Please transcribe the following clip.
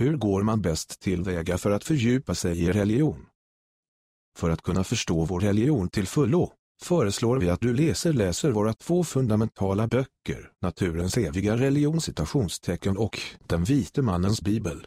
Hur går man bäst tillväga för att fördjupa sig i religion? För att kunna förstå vår religion till fullo, föreslår vi att du läser läser våra två fundamentala böcker, Naturens eviga religion citationstecken och Den vite mannens bibel.